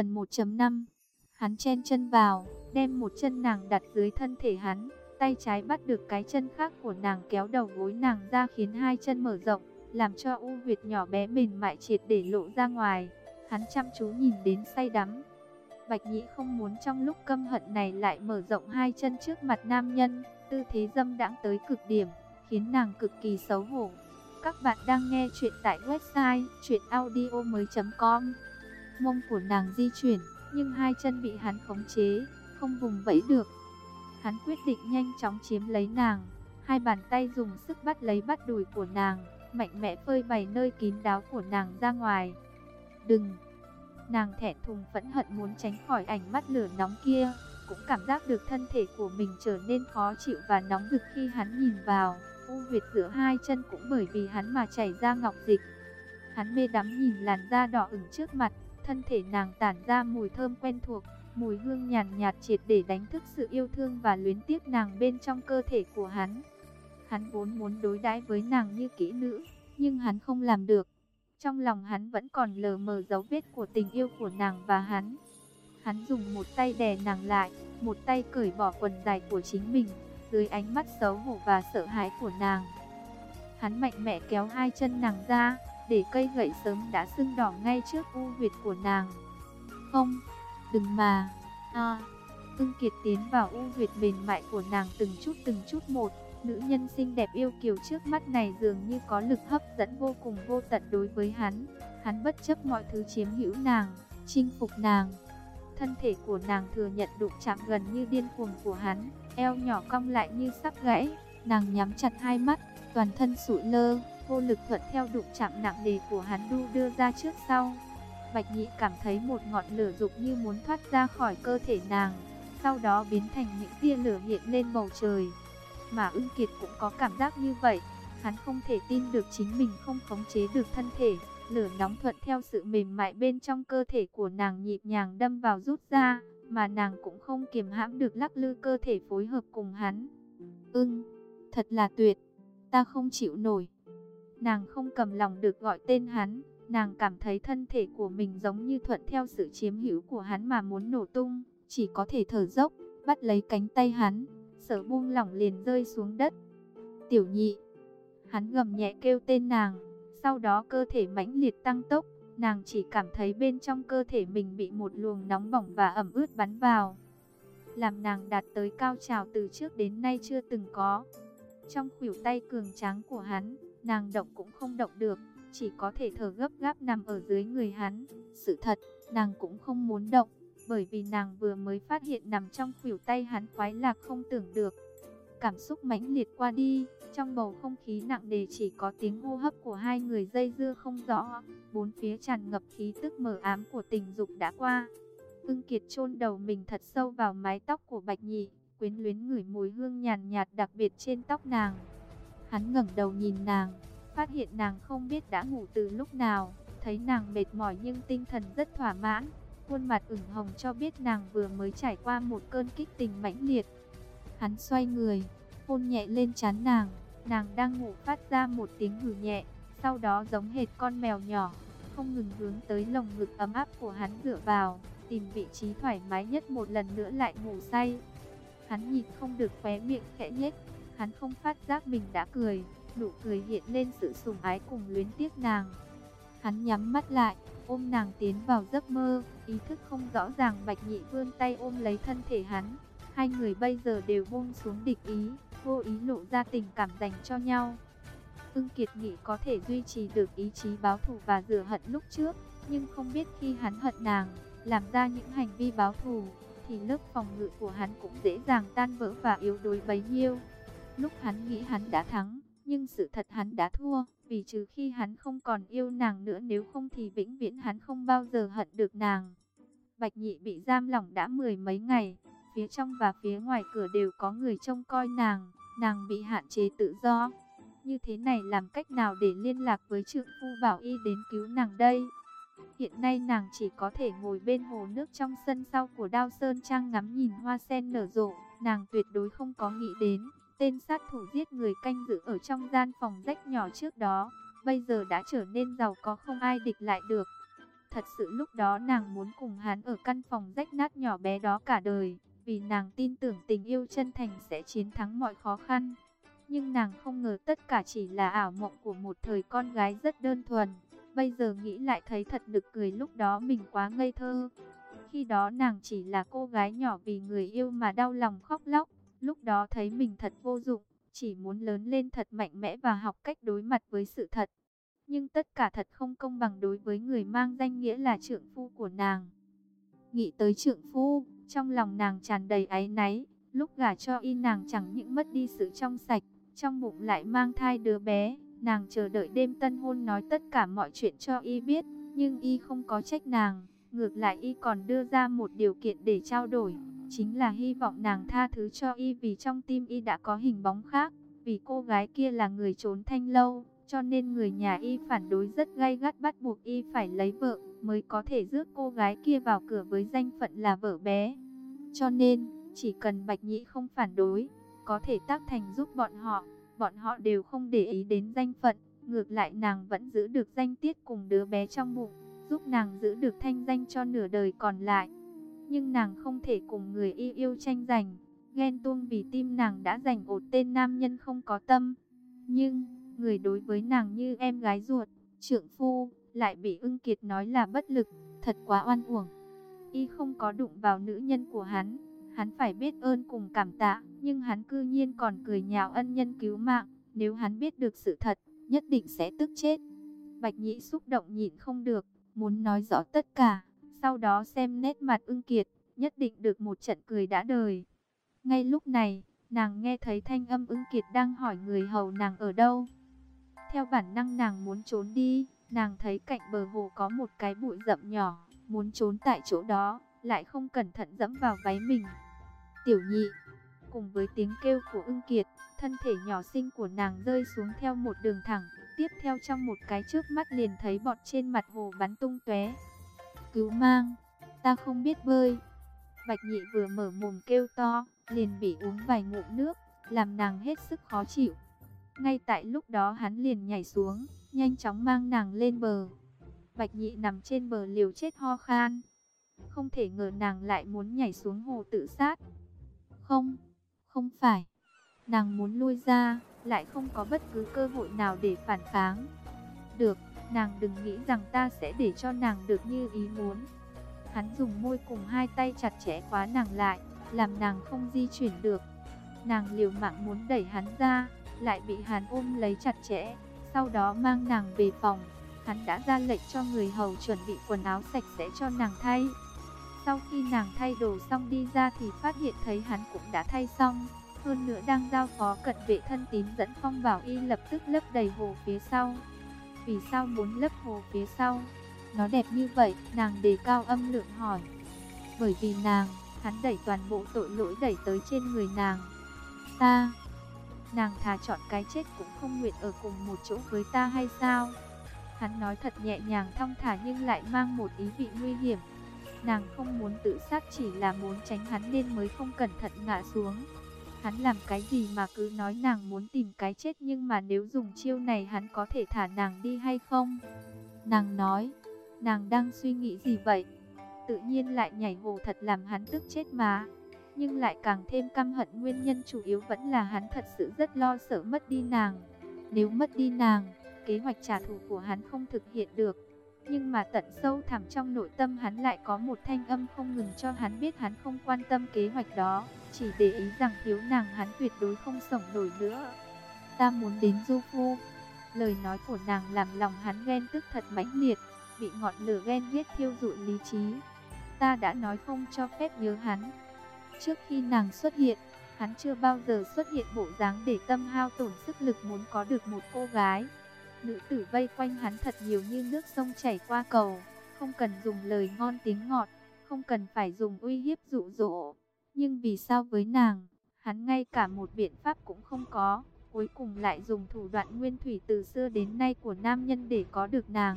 Phần 1.5 Hắn chen chân vào, đem một chân nàng đặt dưới thân thể hắn, tay trái bắt được cái chân khác của nàng kéo đầu gối nàng ra khiến hai chân mở rộng, làm cho u huyệt nhỏ bé mềm mại triệt để lộ ra ngoài. Hắn chăm chú nhìn đến say đắm. Bạch Nhĩ không muốn trong lúc căm hận này lại mở rộng hai chân trước mặt nam nhân, tư thế dâm đãng tới cực điểm, khiến nàng cực kỳ xấu hổ. Các bạn đang nghe chuyện tại website chuyenaudio.com Mông của nàng di chuyển, nhưng hai chân bị hắn khống chế, không vùng vẫy được. Hắn quyết định nhanh chóng chiếm lấy nàng, hai bàn tay dùng sức bắt lấy bắt đùi của nàng, mạnh mẽ phơi bày nơi kín đáo của nàng ra ngoài. Đừng! Nàng thẹn thùng phẫn hận muốn tránh khỏi ảnh mắt lửa nóng kia, cũng cảm giác được thân thể của mình trở nên khó chịu và nóng rực khi hắn nhìn vào. U huyệt giữa hai chân cũng bởi vì hắn mà chảy ra ngọc dịch. Hắn mê đắm nhìn làn da đỏ ửng trước mặt, thân thể nàng tản ra mùi thơm quen thuộc, mùi hương nhàn nhạt, triệt để đánh thức sự yêu thương và luyến tiếc nàng bên trong cơ thể của hắn. Hắn vốn muốn đối đãi với nàng như kỹ nữ, nhưng hắn không làm được. Trong lòng hắn vẫn còn lờ mờ dấu vết của tình yêu của nàng và hắn. Hắn dùng một tay đè nàng lại, một tay cởi bỏ quần dài của chính mình, dưới ánh mắt xấu hổ và sợ hãi của nàng. Hắn mạnh mẽ kéo hai chân nàng ra, để cây gậy sớm đã sưng đỏ ngay trước u huyệt của nàng. Không, đừng mà. À, ưng kiệt tiến vào u huyệt mềm mại của nàng từng chút từng chút một. Nữ nhân xinh đẹp yêu kiều trước mắt này dường như có lực hấp dẫn vô cùng vô tận đối với hắn. Hắn bất chấp mọi thứ chiếm hữu nàng, chinh phục nàng. Thân thể của nàng thừa nhận đụng chạm gần như điên cuồng của hắn, eo nhỏ cong lại như sắp gãy. Nàng nhắm chặt hai mắt, toàn thân sụi lơ, vô lực thuận theo đụng chạm nặng nề của hắn đu đưa ra trước sau. Bạch Nhị cảm thấy một ngọn lửa dục như muốn thoát ra khỏi cơ thể nàng, sau đó biến thành những tia lửa hiện lên bầu trời. Mà ưng kiệt cũng có cảm giác như vậy, hắn không thể tin được chính mình không khống chế được thân thể. Lửa nóng thuận theo sự mềm mại bên trong cơ thể của nàng nhịp nhàng đâm vào rút ra, mà nàng cũng không kiềm hãm được lắc lư cơ thể phối hợp cùng hắn. Ưng, thật là tuyệt, ta không chịu nổi. Nàng không cầm lòng được gọi tên hắn, nàng cảm thấy thân thể của mình giống như thuận theo sự chiếm hữu của hắn mà muốn nổ tung, chỉ có thể thở dốc, bắt lấy cánh tay hắn, sở buông lỏng liền rơi xuống đất. Tiểu nhị, hắn gầm nhẹ kêu tên nàng, sau đó cơ thể mãnh liệt tăng tốc, nàng chỉ cảm thấy bên trong cơ thể mình bị một luồng nóng bỏng và ẩm ướt bắn vào. Làm nàng đạt tới cao trào từ trước đến nay chưa từng có. Trong khuỷu tay cường tráng của hắn, nàng động cũng không động được, chỉ có thể thở gấp gáp nằm ở dưới người hắn. Sự thật, nàng cũng không muốn động, bởi vì nàng vừa mới phát hiện nằm trong khuỷu tay hắn khoái lạc không tưởng được. Cảm xúc mãnh liệt qua đi, trong bầu không khí nặng nề chỉ có tiếng hô hấp của hai người dây dưa không rõ, bốn phía tràn ngập khí tức mờ ám của tình dục đã qua. Ưng Kiệt chôn đầu mình thật sâu vào mái tóc của Bạch Nhị, quyến luyến ngửi mùi hương nhàn nhạt đặc biệt trên tóc nàng. Hắn ngẩng đầu nhìn nàng, phát hiện nàng không biết đã ngủ từ lúc nào, thấy nàng mệt mỏi nhưng tinh thần rất thỏa mãn, khuôn mặt ửng hồng cho biết nàng vừa mới trải qua một cơn kích tình mãnh liệt. Hắn xoay người, hôn nhẹ lên trán nàng, nàng đang ngủ phát ra một tiếng hừ nhẹ, sau đó giống hệt con mèo nhỏ, không ngừng hướng tới lồng ngực ấm áp của hắn dựa vào, tìm vị trí thoải mái nhất một lần nữa lại ngủ say. Hắn nhìn không được khóe miệng khẽ nhếch, Hắn không phát giác mình đã cười, nụ cười hiện lên sự sùng ái cùng luyến tiếc nàng. Hắn nhắm mắt lại, ôm nàng tiến vào giấc mơ, ý thức không rõ ràng Bạch Nhị vươn tay ôm lấy thân thể hắn. Hai người bây giờ đều buông xuống địch ý, vô ý lộ ra tình cảm dành cho nhau. Ưng Kiệt nghị có thể duy trì được ý chí báo thù và rửa hận lúc trước, nhưng không biết khi hắn hận nàng, làm ra những hành vi báo thù, thì lớp phòng ngự của hắn cũng dễ dàng tan vỡ và yếu đuối bấy nhiêu. Lúc hắn nghĩ hắn đã thắng, nhưng sự thật hắn đã thua, vì trừ khi hắn không còn yêu nàng nữa nếu không thì vĩnh viễn hắn không bao giờ hận được nàng. Bạch nhị bị giam lỏng đã mười mấy ngày, phía trong và phía ngoài cửa đều có người trông coi nàng, nàng bị hạn chế tự do. Như thế này làm cách nào để liên lạc với trượng phu bảo y đến cứu nàng đây? Hiện nay nàng chỉ có thể ngồi bên hồ nước trong sân sau của Đao Sơn Trang ngắm nhìn hoa sen nở rộ, nàng tuyệt đối không có nghĩ đến Tên sát thủ giết người canh giữ ở trong gian phòng rách nhỏ trước đó, bây giờ đã trở nên giàu có không ai địch lại được. Thật sự lúc đó nàng muốn cùng hắn ở căn phòng rách nát nhỏ bé đó cả đời, vì nàng tin tưởng tình yêu chân thành sẽ chiến thắng mọi khó khăn. Nhưng nàng không ngờ tất cả chỉ là ảo mộng của một thời con gái rất đơn thuần. Bây giờ nghĩ lại thấy thật nực cười lúc đó mình quá ngây thơ. Khi đó nàng chỉ là cô gái nhỏ vì người yêu mà đau lòng khóc lóc. Lúc đó thấy mình thật vô dụng, chỉ muốn lớn lên thật mạnh mẽ và học cách đối mặt với sự thật. Nhưng tất cả thật không công bằng đối với người mang danh nghĩa là trượng phu của nàng. Nghĩ tới trượng phu, trong lòng nàng tràn đầy áy náy. Lúc gả cho y nàng chẳng những mất đi sự trong sạch, trong bụng lại mang thai đứa bé. Nàng chờ đợi đêm tân hôn nói tất cả mọi chuyện cho y biết, nhưng y không có trách nàng. Ngược lại y còn đưa ra một điều kiện để trao đổi, chính là hy vọng nàng tha thứ cho y vì trong tim y đã có hình bóng khác. Vì cô gái kia là người trốn thanh lâu, cho nên người nhà y phản đối rất gay gắt bắt buộc y phải lấy vợ, mới có thể rước cô gái kia vào cửa với danh phận là vợ bé. Cho nên, chỉ cần Bạch Nhĩ không phản đối, có thể tác thành giúp bọn họ, bọn họ đều không để ý đến danh phận, ngược lại nàng vẫn giữ được danh tiết cùng đứa bé trong bụng, giúp nàng giữ được thanh danh cho nửa đời còn lại. Nhưng nàng không thể cùng người yêu yêu tranh giành, ghen tuông vì tim nàng đã giành ột tên nam nhân không có tâm. Nhưng, người đối với nàng như em gái ruột, trượng phu, lại bị ưng kiệt nói là bất lực, thật quá oan uổng. Y không có đụng vào nữ nhân của hắn, hắn phải biết ơn cùng cảm tạ, nhưng hắn cư nhiên còn cười nhạo ân nhân cứu mạng, nếu hắn biết được sự thật, nhất định sẽ tức chết. Bạch Nhĩ xúc động nhịn không được, muốn nói rõ tất cả, sau đó xem nét mặt ưng kiệt, nhất định được một trận cười đã đời. Ngay lúc này, nàng nghe thấy thanh âm ưng kiệt đang hỏi người hầu nàng ở đâu. Theo bản năng nàng muốn trốn đi, nàng thấy cạnh bờ hồ có một cái bụi rậm nhỏ, muốn trốn tại chỗ đó, lại không cẩn thận dẫm vào váy mình. Tiểu nhị, cùng với tiếng kêu của ưng kiệt, thân thể nhỏ xinh của nàng rơi xuống theo một đường thẳng, tiếp theo trong một cái trước mắt liền thấy bọt trên mặt hồ bắn tung tóe. Cứu mang, ta không biết bơi. Bạch nhị vừa mở mồm kêu to, liền bị uống vài ngụm nước, làm nàng hết sức khó chịu. Ngay tại lúc đó hắn liền nhảy xuống, nhanh chóng mang nàng lên bờ. Bạch nhị nằm trên bờ liều chết ho khan. Không thể ngờ nàng lại muốn nhảy xuống hồ tự sát. Không, không phải. Nàng muốn lui ra, lại không có bất cứ cơ hội nào để phản kháng. Được, nàng đừng nghĩ rằng ta sẽ để cho nàng được như ý muốn. Hắn dùng môi cùng hai tay chặt chẽ khóa nàng lại, làm nàng không di chuyển được. Nàng liều mạng muốn đẩy hắn ra, lại bị hắn ôm lấy chặt chẽ, sau đó mang nàng về phòng. Hắn đã ra lệnh cho người hầu chuẩn bị quần áo sạch sẽ cho nàng thay. Sau khi nàng thay đồ xong đi ra thì phát hiện thấy hắn cũng đã thay xong. Hơn nữa đang giao phó cận vệ thân tín dẫn phong vào y lập tức lấp đầy hồ phía sau. Vì sao muốn lấp hồ phía sau? Nó đẹp như vậy, nàng đề cao âm lượng hỏi. Bởi vì nàng, hắn đẩy toàn bộ tội lỗi đẩy tới trên người nàng. Ta, nàng thà chọn cái chết cũng không nguyện ở cùng một chỗ với ta hay sao? Hắn nói thật nhẹ nhàng thong thả nhưng lại mang một ý vị nguy hiểm. Nàng không muốn tự sát chỉ là muốn tránh hắn nên mới không cẩn thận ngã xuống. Hắn làm cái gì mà cứ nói nàng muốn tìm cái chết nhưng mà nếu dùng chiêu này hắn có thể thả nàng đi hay không? Nàng nói, nàng đang suy nghĩ gì vậy? Tự nhiên lại nhảy hồ thật làm hắn tức chết mà. Nhưng lại càng thêm căm hận nguyên nhân chủ yếu vẫn là hắn thật sự rất lo sợ mất đi nàng. Nếu mất đi nàng, kế hoạch trả thù của hắn không thực hiện được. Nhưng mà tận sâu thẳm trong nội tâm hắn lại có một thanh âm không ngừng cho hắn biết hắn không quan tâm kế hoạch đó, chỉ để ý rằng thiếu nàng hắn tuyệt đối không sống nổi nữa. Ta muốn đến du phu. Lời nói của nàng làm lòng hắn ghen tức thật mãnh liệt, bị ngọn lửa ghen ghét thiêu dụi lý trí. Ta đã nói không cho phép nhớ hắn. Trước khi nàng xuất hiện, hắn chưa bao giờ xuất hiện bộ dáng để tâm hao tổn sức lực muốn có được một cô gái. Nữ tử vây quanh hắn thật nhiều như nước sông chảy qua cầu, không cần dùng lời ngon tiếng ngọt, không cần phải dùng uy hiếp dụ dỗ. Nhưng vì sao với nàng, hắn ngay cả một biện pháp cũng không có, cuối cùng lại dùng thủ đoạn nguyên thủy từ xưa đến nay của nam nhân để có được nàng.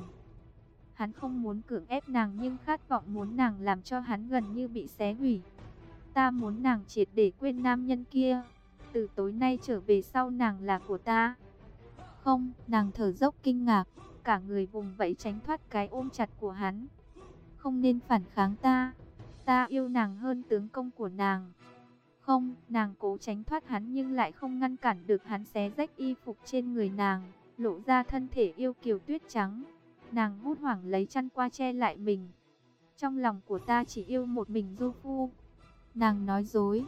Hắn không muốn cưỡng ép nàng nhưng khát vọng muốn nàng làm cho hắn gần như bị xé hủy. Ta muốn nàng triệt để quên nam nhân kia, từ tối nay trở về sau nàng là của ta. Không, nàng thở dốc kinh ngạc, cả người vùng vẫy tránh thoát cái ôm chặt của hắn. không nên phản kháng ta. Ta yêu nàng hơn tướng công của nàng. Không, nàng cố tránh thoát hắn nhưng lại không ngăn cản được hắn xé rách y phục trên người nàng, lộ ra thân thể yêu kiều tuyết trắng. Nàng hốt hoảng lấy chăn qua che lại mình. Trong lòng của ta chỉ yêu một mình Du Phu. Nàng nói dối.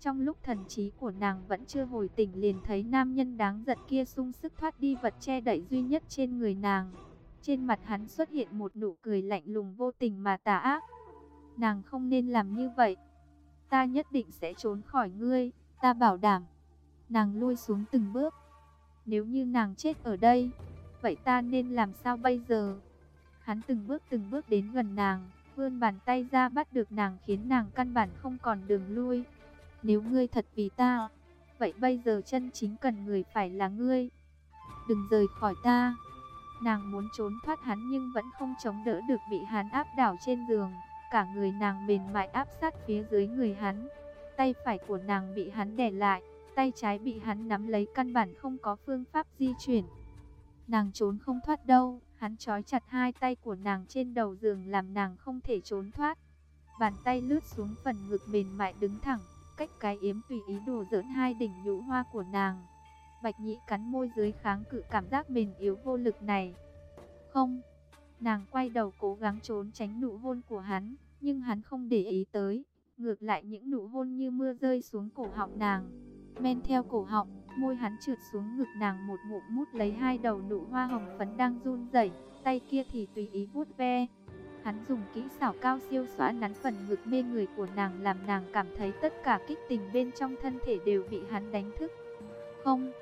Trong lúc thần trí của nàng vẫn chưa hồi tỉnh liền thấy nam nhân đáng giận kia sung sức thoát đi vật che đậy duy nhất trên người nàng. Trên mặt hắn xuất hiện một nụ cười lạnh lùng vô tình mà tà ác. Nàng không nên làm như vậy. Ta nhất định sẽ trốn khỏi ngươi, ta bảo đảm. Nàng lui xuống từng bước. Nếu như nàng chết ở đây, vậy ta nên làm sao bây giờ? Hắn từng bước từng bước đến gần nàng, vươn bàn tay ra bắt được nàng khiến nàng căn bản không còn đường lui. Nếu ngươi thật vì ta, vậy bây giờ chân chính cần người phải là ngươi. Đừng rời khỏi ta. Nàng muốn trốn thoát hắn nhưng vẫn không chống đỡ được bị hắn áp đảo trên giường. Cả người nàng mềm mại áp sát phía dưới người hắn. Tay phải của nàng bị hắn đè lại, tay trái bị hắn nắm lấy căn bản không có phương pháp di chuyển. Nàng trốn không thoát đâu, hắn trói chặt hai tay của nàng trên đầu giường làm nàng không thể trốn thoát. Bàn tay lướt xuống phần ngực mềm mại đứng thẳng, cách cái yếm tùy ý đùa giỡn hai đỉnh nhũ hoa của nàng. Bạch nhị cắn môi dưới kháng cự cảm giác mềm yếu vô lực này. Không, nàng quay đầu cố gắng trốn tránh nụ hôn của hắn, nhưng hắn không để ý tới. Ngược lại những nụ hôn như mưa rơi xuống cổ họng nàng. Men theo cổ họng, môi hắn trượt xuống ngực nàng một ngụm mút lấy hai đầu nụ hoa hồng phấn đang run rẩy, tay kia thì tùy ý vuốt ve. Hắn dùng kỹ xảo cao siêu xóa nắn phần ngực mê người của nàng làm nàng cảm thấy tất cả kích tình bên trong thân thể đều bị hắn đánh thức. Không,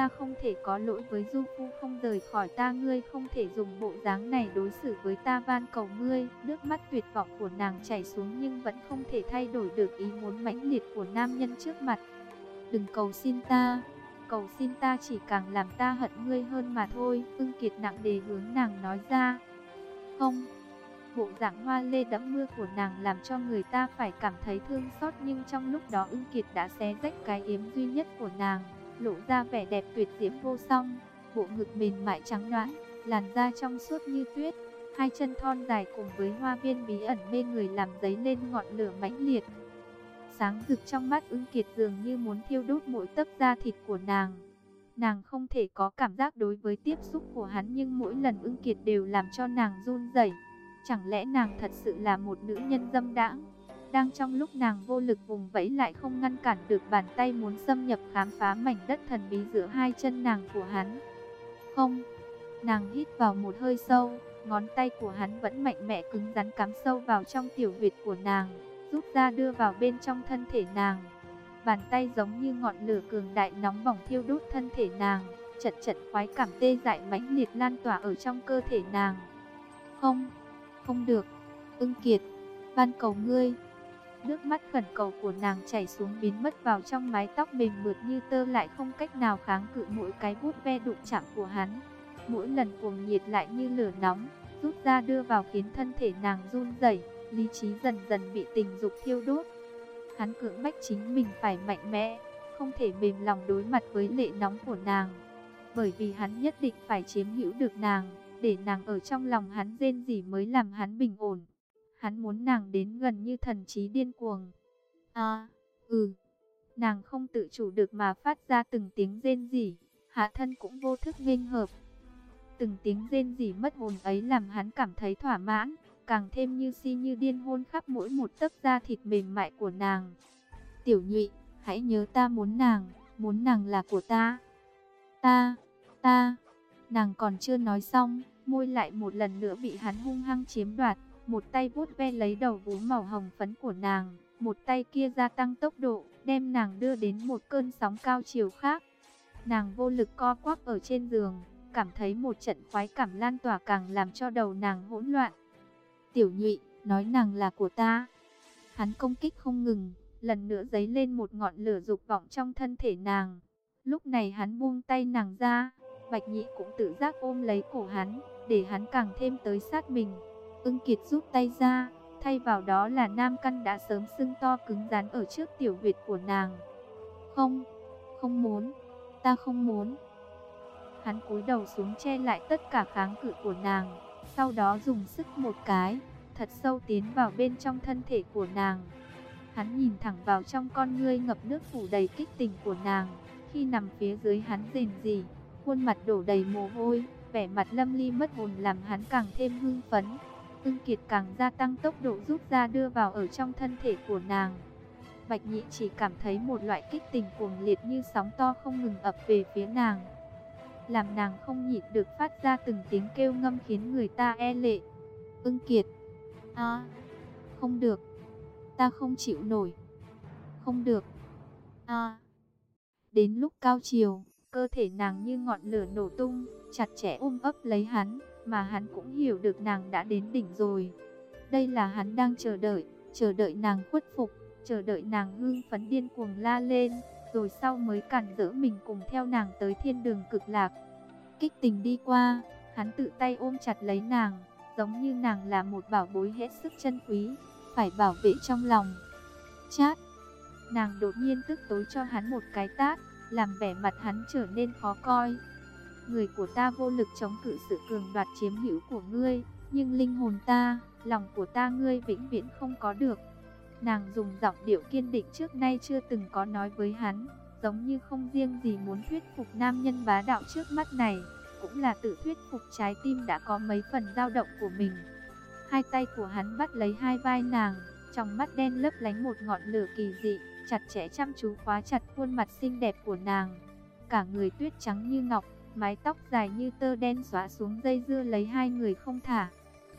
ta không thể có lỗi với Du Phu không rời khỏi ta ngươi không thể dùng bộ dáng này đối xử với ta van cầu ngươi. Nước mắt tuyệt vọng của nàng chảy xuống nhưng vẫn không thể thay đổi được ý muốn mãnh liệt của nam nhân trước mặt. Đừng cầu xin ta, cầu xin ta chỉ càng làm ta hận ngươi hơn mà thôi. Ưng Kiệt nặng đề hướng nàng nói ra. Không, bộ dạng hoa lê đẫm mưa của nàng làm cho người ta phải cảm thấy thương xót nhưng trong lúc đó ưng kiệt đã xé rách cái yếm duy nhất của nàng, lộ ra vẻ đẹp tuyệt diễm vô song, bộ ngực mềm mại trắng nõn, làn da trong suốt như tuyết, hai chân thon dài cùng với hoa viên bí ẩn mê người làm dấy lên ngọn lửa mãnh liệt. Sáng rực trong mắt ưng kiệt dường như muốn thiêu đốt mỗi tấc da thịt của nàng. Nàng không thể có cảm giác đối với tiếp xúc của hắn nhưng mỗi lần ưng kiệt đều làm cho nàng run rẩy. Chẳng lẽ nàng thật sự là một nữ nhân dâm đãng? Đang trong lúc nàng vô lực vùng vẫy lại không ngăn cản được bàn tay muốn xâm nhập khám phá mảnh đất thần bí giữa hai chân nàng của hắn. Không, nàng hít vào một hơi sâu, ngón tay của hắn vẫn mạnh mẽ cứng rắn cắm sâu vào trong tiểu huyệt của nàng, rút ra đưa vào bên trong thân thể nàng. Bàn tay giống như ngọn lửa cường đại nóng bỏng thiêu đốt thân thể nàng, chật chật khoái cảm tê dại mãnh liệt lan tỏa ở trong cơ thể nàng. Không, không được, ưng kiệt, van cầu ngươi. Nước mắt khẩn cầu của nàng chảy xuống biến mất vào trong mái tóc mềm mượt như tơ lại không cách nào kháng cự mỗi cái vuốt ve đụng chạm của hắn. Mỗi lần cuồng nhiệt lại như lửa nóng, rút ra đưa vào khiến thân thể nàng run rẩy, lý trí dần dần bị tình dục thiêu đốt. Hắn cưỡng bách chính mình phải mạnh mẽ, không thể mềm lòng đối mặt với lệ nóng của nàng, bởi vì hắn nhất định phải chiếm hữu được nàng để nàng ở trong lòng hắn rên gì mới làm hắn bình ổn. Hắn muốn nàng đến gần như thần trí điên cuồng. À, ừ, nàng không tự chủ được mà phát ra từng tiếng rên rỉ, hạ thân cũng vô thức nghênh hợp. Từng tiếng rên rỉ mất hồn ấy làm hắn cảm thấy thỏa mãn, càng thêm như si như điên hôn khắp mỗi một tấc da thịt mềm mại của nàng. Tiểu nhụy, hãy nhớ ta muốn nàng, muốn nàng là của ta. Ta, ta, nàng còn chưa nói xong, môi lại một lần nữa bị hắn hung hăng chiếm đoạt, một tay vuốt ve lấy đầu vú màu hồng phấn của nàng, một tay kia gia tăng tốc độ, đem nàng đưa đến một cơn sóng cao chiều khác. Nàng vô lực co quắp ở trên giường, cảm thấy một trận khoái cảm lan tỏa càng làm cho đầu nàng hỗn loạn. Tiểu nhụy, nói nàng là của ta. Hắn công kích không ngừng, lần nữa dấy lên một ngọn lửa dục vọng trong thân thể nàng. Lúc này hắn buông tay nàng ra, Bạch Nhị cũng tự giác ôm lấy cổ hắn, để hắn càng thêm tới sát mình. Ưng Kiệt rút tay ra, thay vào đó là nam căn đã sớm sưng to cứng rắn ở trước tiểu việt của nàng. Không, không muốn, ta không muốn. Hắn cúi đầu xuống che lại tất cả kháng cự của nàng, sau đó dùng sức một cái, thật sâu tiến vào bên trong thân thể của nàng. Hắn nhìn thẳng vào trong con ngươi ngập nước phủ đầy kích tình của nàng, khi nằm phía dưới hắn rền gì, khuôn mặt đổ đầy mồ hôi, vẻ mặt lâm ly mất hồn làm hắn càng thêm hưng phấn. Ưng Kiệt càng gia tăng tốc độ rút ra đưa vào ở trong thân thể của nàng. Bạch Nhị chỉ cảm thấy một loại kích tình cuồng liệt như sóng to không ngừng ập về phía nàng. Làm nàng không nhịn được phát ra từng tiếng kêu ngâm khiến người ta e lệ. Ưng Kiệt. À, không được. Ta không chịu nổi. Không được. À. Đến lúc cao chiều, cơ thể nàng như ngọn lửa nổ tung, chặt chẽ ôm ấp lấy hắn, mà hắn cũng hiểu được nàng đã đến đỉnh rồi. Đây là hắn đang chờ đợi, chờ đợi nàng khuất phục, chờ đợi nàng hưng phấn điên cuồng la lên, rồi sau mới cản dỡ mình cùng theo nàng tới thiên đường cực lạc. Kích tình đi qua, hắn tự tay ôm chặt lấy nàng, giống như nàng là một bảo bối hết sức chân quý, phải bảo vệ trong lòng. Chát, nàng đột nhiên tức tối cho hắn một cái tát, làm vẻ mặt hắn trở nên khó coi. Người của ta vô lực chống cự sự cường đoạt chiếm hữu của ngươi, nhưng linh hồn ta, lòng của ta ngươi vĩnh viễn không có được. Nàng dùng giọng điệu kiên định trước nay chưa từng có nói với hắn, giống như không riêng gì muốn thuyết phục nam nhân bá đạo trước mắt này, cũng là tự thuyết phục trái tim đã có mấy phần dao động của mình. Hai tay của hắn bắt lấy hai vai nàng, trong mắt đen lấp lánh một ngọn lửa kỳ dị, chặt chẽ chăm chú khóa chặt khuôn mặt xinh đẹp của nàng. Cả người tuyết trắng như ngọc, mái tóc dài như tơ đen xóa xuống dây dưa lấy hai người không thả.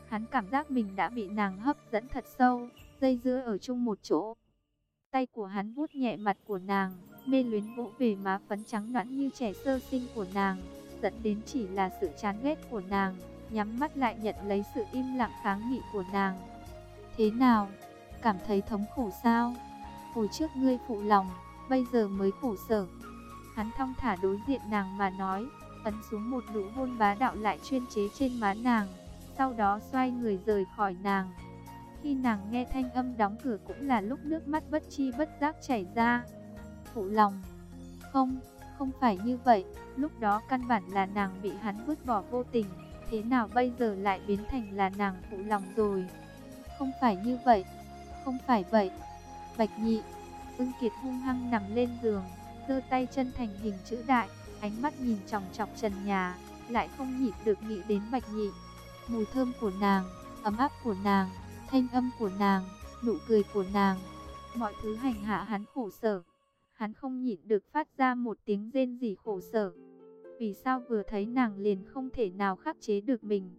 Hắn cảm giác mình đã bị nàng hấp dẫn thật sâu, dây dưa ở chung một chỗ. Tay của hắn vuốt nhẹ mặt của nàng, mê luyến vỗ về má phấn trắng nõn như trẻ sơ sinh của nàng, dẫn đến chỉ là sự chán ghét của nàng, nhắm mắt lại nhận lấy sự im lặng kháng nghị của nàng. Thế nào? Cảm thấy thống khổ sao? Hồi trước ngươi phụ lòng, bây giờ mới khổ sở. Hắn thong thả đối diện nàng mà nói, ấn xuống một nụ hôn bá đạo lại chuyên chế trên má nàng, sau đó xoay người rời khỏi nàng. Khi nàng nghe thanh âm đóng cửa cũng là lúc nước mắt bất chi bất giác chảy ra. Phụ lòng. Không, không phải như vậy, lúc đó căn bản là nàng bị hắn vứt bỏ vô tình, thế nào bây giờ lại biến thành là nàng phụ lòng rồi. Không phải như vậy, không phải vậy. Bạch nhị, ưng kiệt hung hăng nằm lên giường, giơ tay chân thành hình chữ đại, ánh mắt nhìn chòng chọc trần nhà, lại không nhịn được nghĩ đến bạch nhị. Mùi thơm của nàng, ấm áp của nàng, thanh âm của nàng, nụ cười của nàng, mọi thứ hành hạ hắn khổ sở. Hắn không nhịn được phát ra một tiếng rên rỉ khổ sở. Vì sao vừa thấy nàng liền không thể nào khắc chế được mình?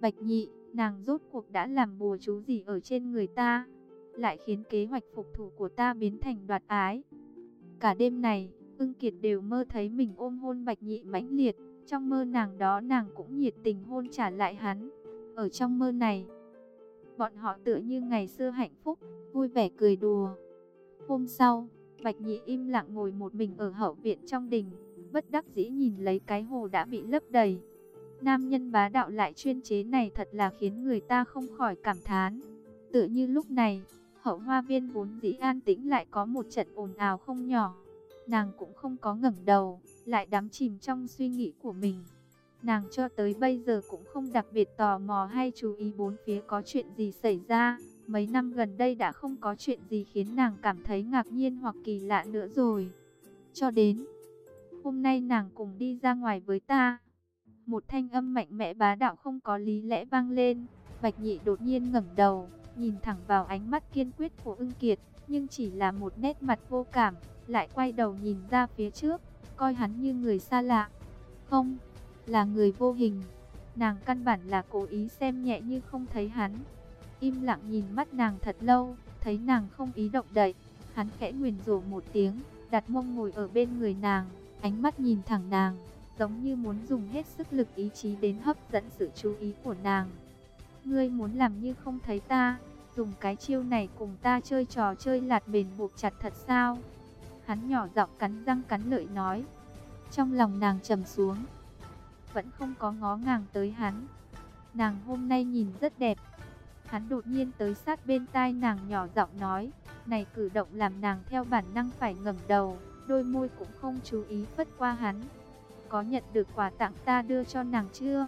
Bạch nhị, nàng rốt cuộc đã làm bùa chú gì ở trên người ta? Lại khiến kế hoạch phục thủ của ta biến thành đoạt ái. Cả đêm này, ưng kiệt đều mơ thấy mình ôm hôn bạch nhị mãnh liệt. Trong mơ nàng đó nàng cũng nhiệt tình hôn trả lại hắn. Ở trong mơ này, bọn họ tựa như ngày xưa hạnh phúc, vui vẻ cười đùa. Hôm sau, Bạch Nhị im lặng ngồi một mình ở hậu viện trong đình, bất đắc dĩ nhìn lấy cái hồ đã bị lấp đầy. Nam nhân bá đạo lại chuyên chế này thật là khiến người ta không khỏi cảm thán. Tựa như lúc này, hậu hoa viên vốn dĩ an tĩnh lại có một trận ồn ào không nhỏ. Nàng cũng không có ngẩng đầu, lại đắm chìm trong suy nghĩ của mình. Nàng cho tới bây giờ cũng không đặc biệt tò mò hay chú ý bốn phía có chuyện gì xảy ra. Mấy năm gần đây đã không có chuyện gì khiến nàng cảm thấy ngạc nhiên hoặc kỳ lạ nữa rồi. Cho đến, hôm nay nàng cùng đi ra ngoài với ta. Một thanh âm mạnh mẽ bá đạo không có lý lẽ vang lên. Bạch nhị đột nhiên ngẩng đầu, nhìn thẳng vào ánh mắt kiên quyết của ưng kiệt, nhưng chỉ là một nét mặt vô cảm, lại quay đầu nhìn ra phía trước, coi hắn như người xa lạ. Không, là người vô hình. Nàng căn bản là cố ý xem nhẹ như không thấy hắn. Im lặng nhìn mắt nàng thật lâu, thấy nàng không ý động đậy. Hắn khẽ nguyền rủa một tiếng, đặt mông ngồi ở bên người nàng, ánh mắt nhìn thẳng nàng, giống như muốn dùng hết sức lực ý chí đến hấp dẫn sự chú ý của nàng. Ngươi muốn làm như không thấy ta, dùng cái chiêu này cùng ta chơi trò chơi lạt bền buộc chặt thật sao? Hắn nhỏ giọng cắn răng cắn lợi nói. Trong lòng nàng trầm xuống, vẫn không có ngó ngàng tới hắn. Nàng hôm nay nhìn rất đẹp. Hắn đột nhiên tới sát bên tai nàng nhỏ giọng nói, này cử động làm nàng theo bản năng phải ngẩng đầu, đôi môi cũng không chú ý phất qua hắn. Có nhận được quà tặng ta đưa cho nàng chưa?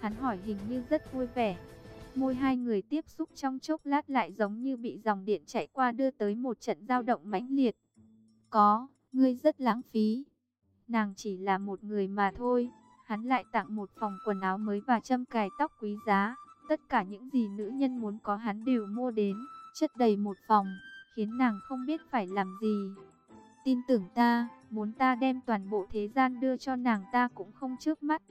Hắn hỏi hình như rất vui vẻ. Môi hai người tiếp xúc trong chốc lát lại giống như bị dòng điện chạy qua đưa tới một trận dao động mãnh liệt. Có, ngươi rất lãng phí. Nàng chỉ là một người mà thôi. Hắn lại tặng một phòng quần áo mới và châm cài tóc quý giá. Tất cả những gì nữ nhân muốn có hắn đều mua đến, chất đầy một phòng, khiến nàng không biết phải làm gì. Tin tưởng ta, muốn ta đem toàn bộ thế gian đưa cho nàng ta cũng không trước mắt.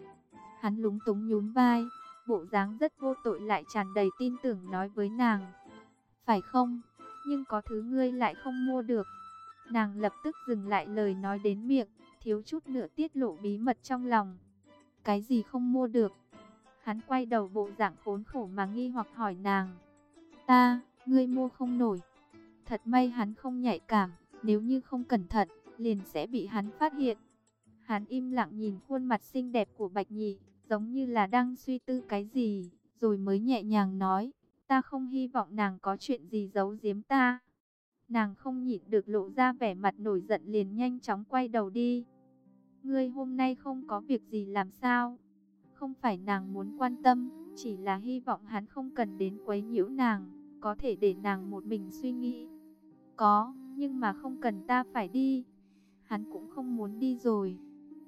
Hắn lúng túng nhún vai, bộ dáng rất vô tội lại tràn đầy tin tưởng nói với nàng. Phải không? Nhưng có thứ ngươi lại không mua được. Nàng lập tức dừng lại lời nói đến miệng, thiếu chút nữa tiết lộ bí mật trong lòng. Cái gì không mua được? Hắn quay đầu bộ dạng khốn khổ mà nghi hoặc hỏi nàng. Ta, ngươi mua không nổi. Thật may hắn không nhạy cảm, nếu như không cẩn thận, liền sẽ bị hắn phát hiện. Hắn im lặng nhìn khuôn mặt xinh đẹp của Bạch Nhị, giống như là đang suy tư cái gì, rồi mới nhẹ nhàng nói, ta không hy vọng nàng có chuyện gì giấu giếm ta. Nàng không nhịn được lộ ra vẻ mặt nổi giận liền nhanh chóng quay đầu đi. Ngươi hôm nay không có việc gì làm sao? Không phải nàng muốn quan tâm, chỉ là hy vọng hắn không cần đến quấy nhiễu nàng, có thể để nàng một mình suy nghĩ. Có, nhưng mà không cần ta phải đi. Hắn cũng không muốn đi rồi.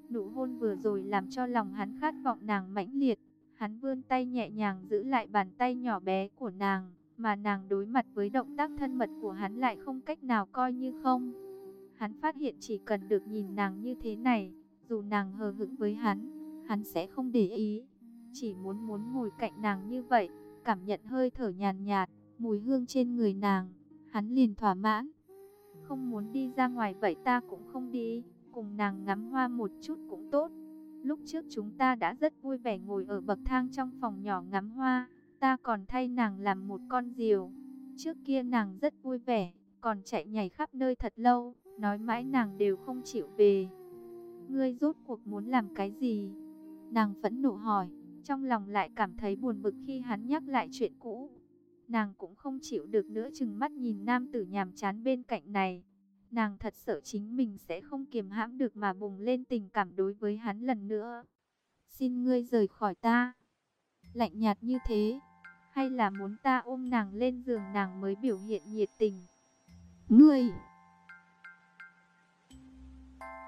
Nụ hôn vừa rồi làm cho lòng hắn khát vọng nàng mãnh liệt. Hắn vươn tay nhẹ nhàng giữ lại bàn tay nhỏ bé của nàng, mà nàng đối mặt với động tác thân mật của hắn lại không cách nào coi như không. Hắn phát hiện chỉ cần được nhìn nàng như thế này, dù nàng hờ hững với hắn, hắn sẽ không để ý. Chỉ muốn muốn ngồi cạnh nàng như vậy, cảm nhận hơi thở nhàn nhạt, mùi hương trên người nàng, hắn liền thỏa mãn. Không muốn đi ra ngoài vậy ta cũng không đi, cùng nàng ngắm hoa một chút cũng tốt. Lúc trước chúng ta đã rất vui vẻ ngồi ở bậc thang trong phòng nhỏ ngắm hoa, ta còn thay nàng làm một con diều. Trước kia nàng rất vui vẻ, còn chạy nhảy khắp nơi thật lâu, nói mãi nàng đều không chịu về. Ngươi rốt cuộc muốn làm cái gì? Nàng phẫn nộ hỏi, trong lòng lại cảm thấy buồn bực khi hắn nhắc lại chuyện cũ. Nàng cũng không chịu được nữa chừng mắt nhìn nam tử nhàm chán bên cạnh này. Nàng thật sợ chính mình sẽ không kiềm hãm được mà bùng lên tình cảm đối với hắn lần nữa. Xin ngươi rời khỏi ta. Lạnh nhạt như thế. Hay là muốn ta ôm nàng lên giường nàng mới biểu hiện nhiệt tình. Ngươi...